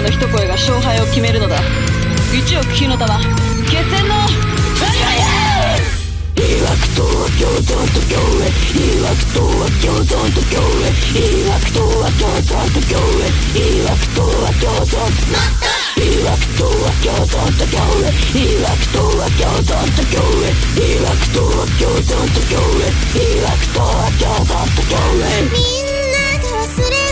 の一声が勝敗を決めるのだ。億火の玉。決戦のとは共存と共栄とは共存と共栄とは共存と共栄とは共存と共栄とは共存と共栄とは共存と共栄とは共存と共栄みんなで忘れ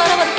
You're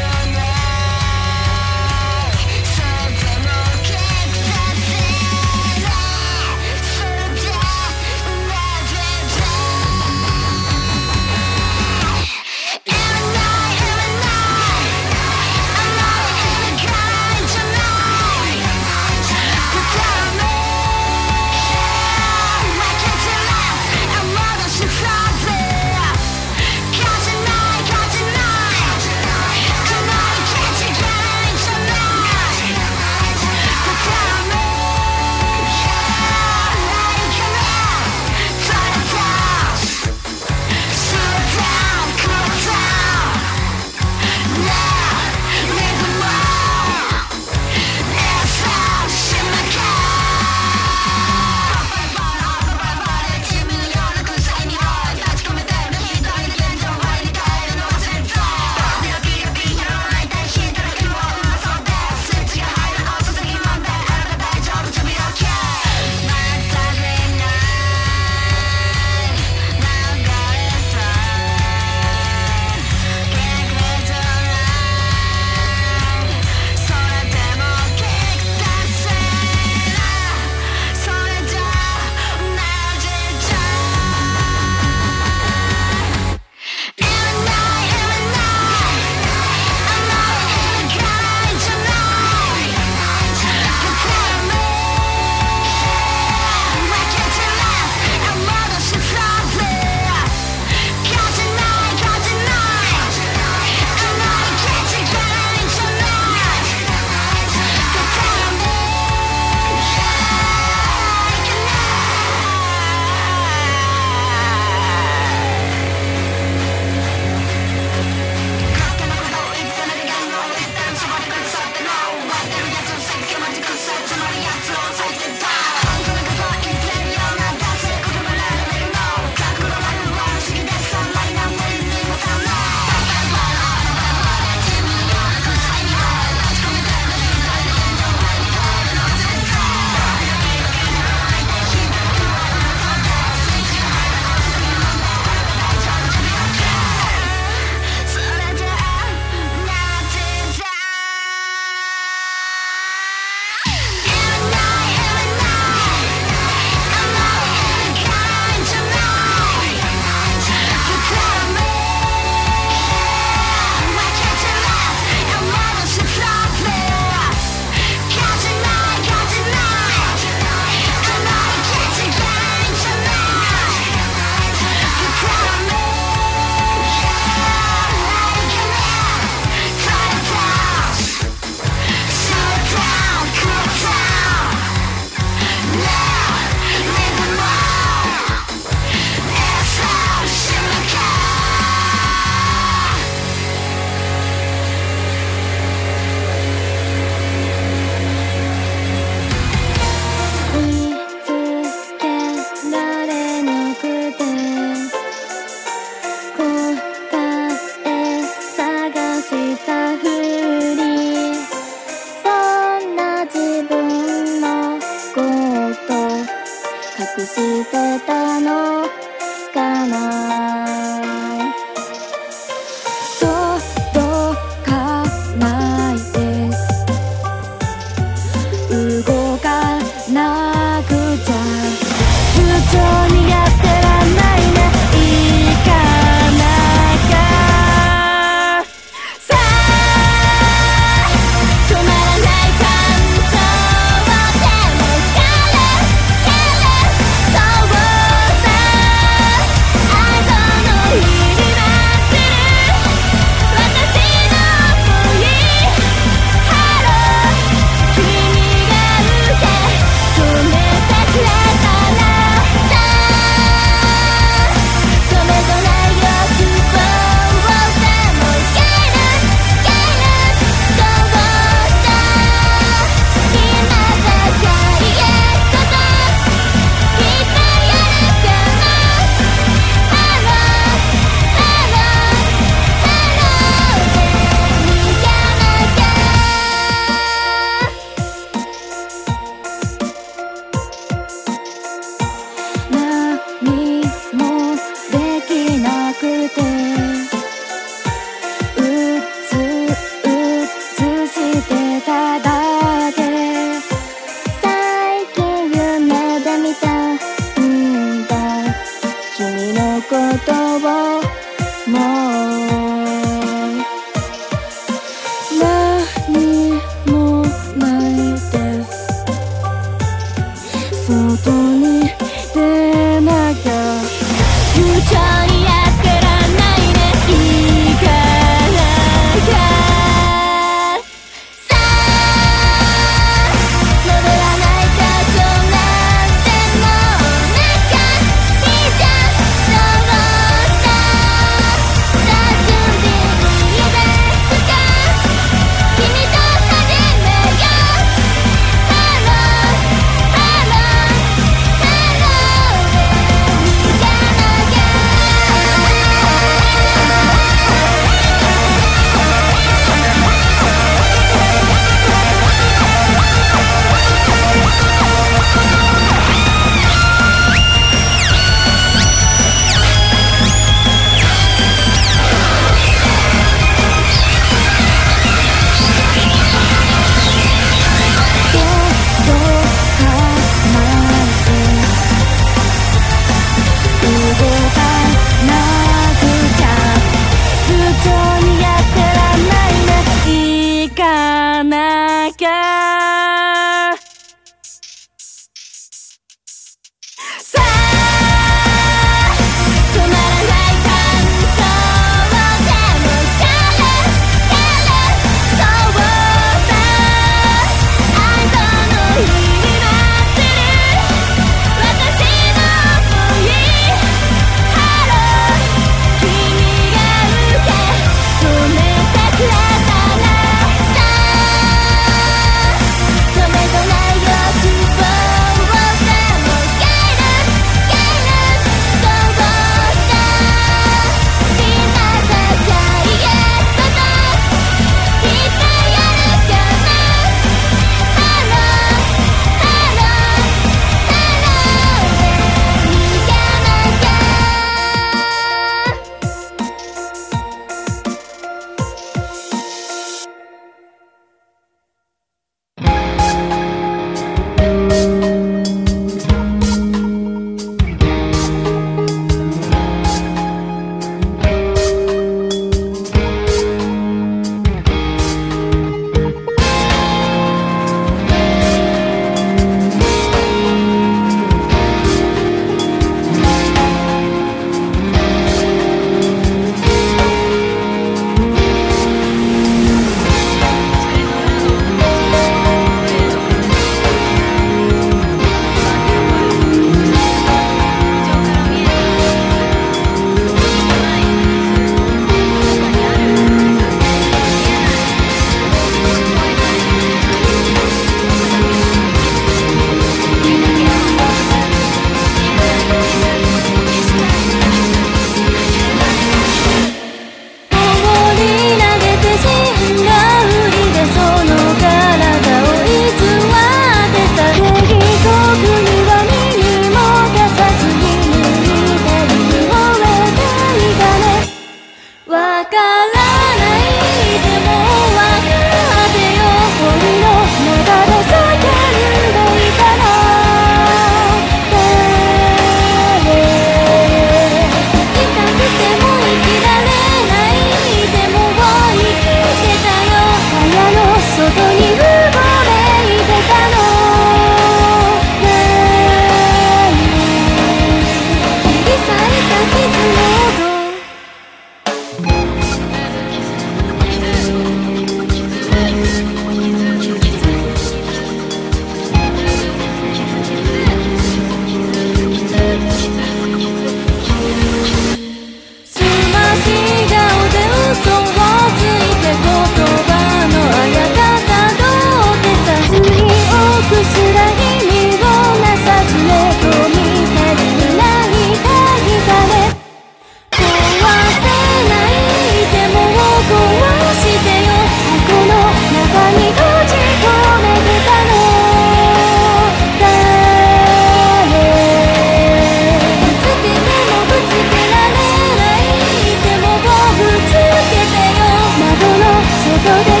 で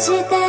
して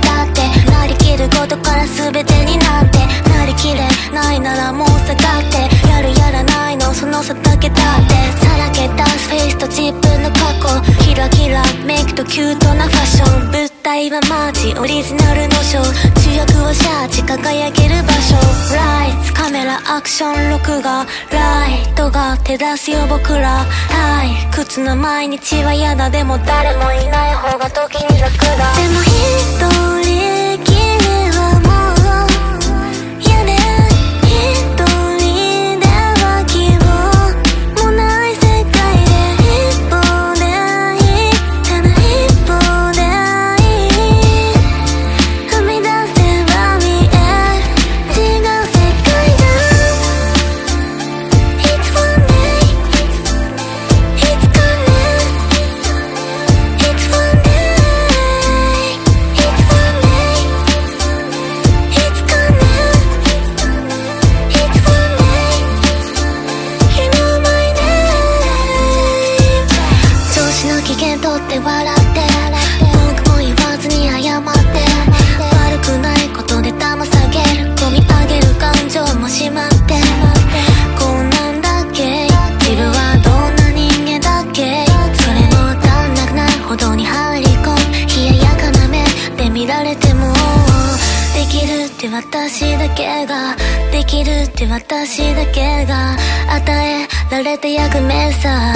たってなりきることから全てになってなりきれないならもう下がってやるやらないのその差だけだってさらけ出すフェイスと自分の過去キラキラメイクとキュートなファッション体はマーチオリジナルのショー。主役はシャーチ輝ける場所。ライツカメラアクション録画。ライトが手出すよ僕ら。はい靴の毎日は嫌だ。でも誰もいない方が時に楽だ。でも一人私だけが与えられた役目さ、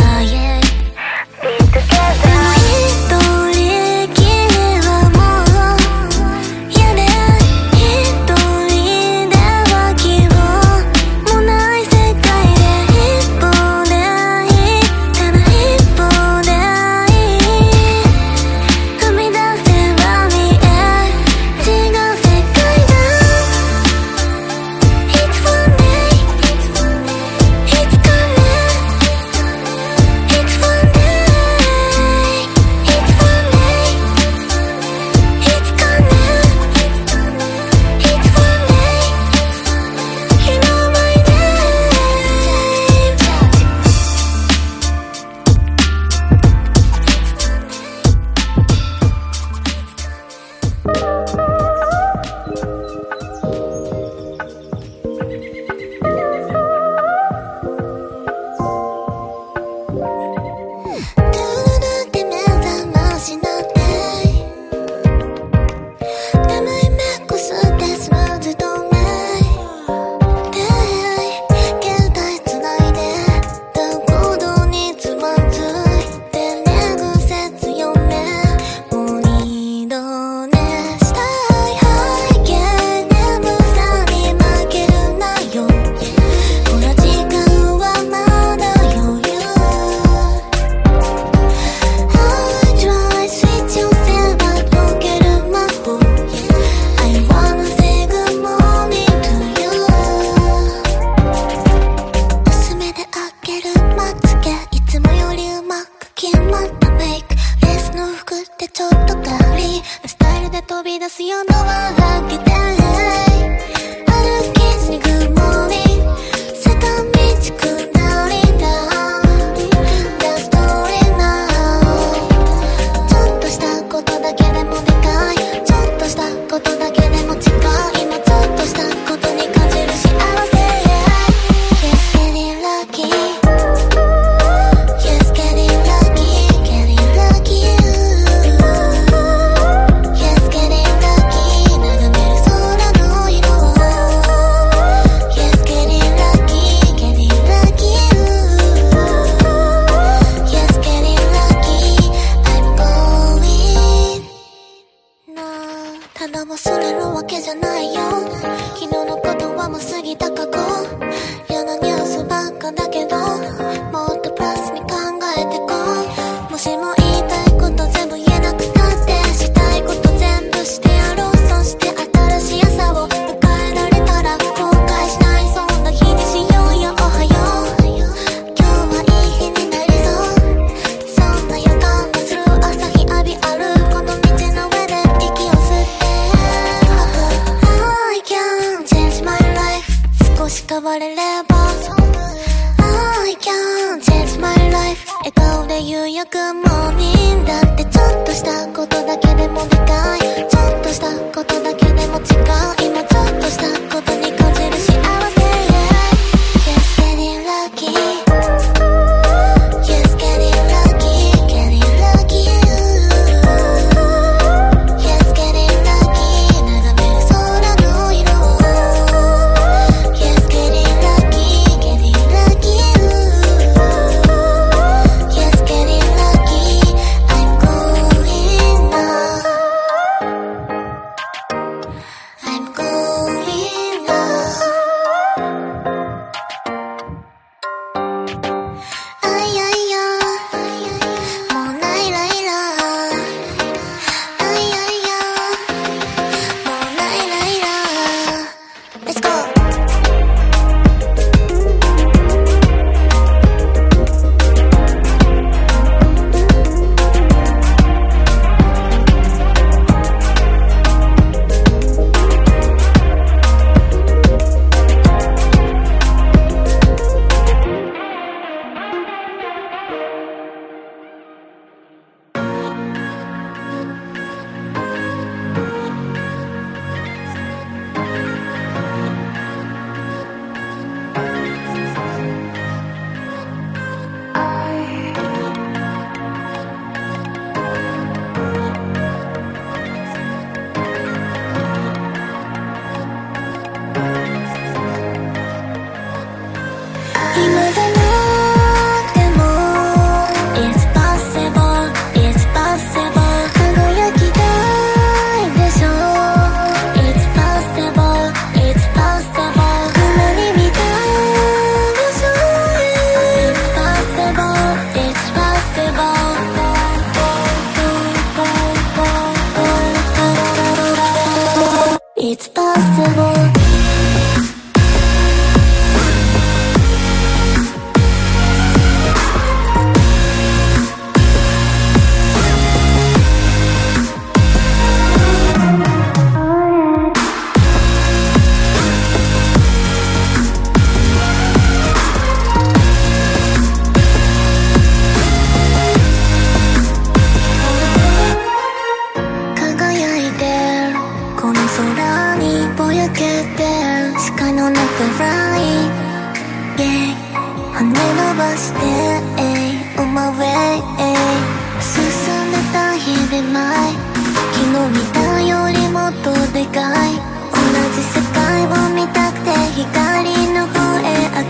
見たよりもっとでかい。同じ世界を見たくて光の方へ憧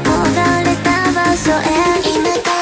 れた場所へ。今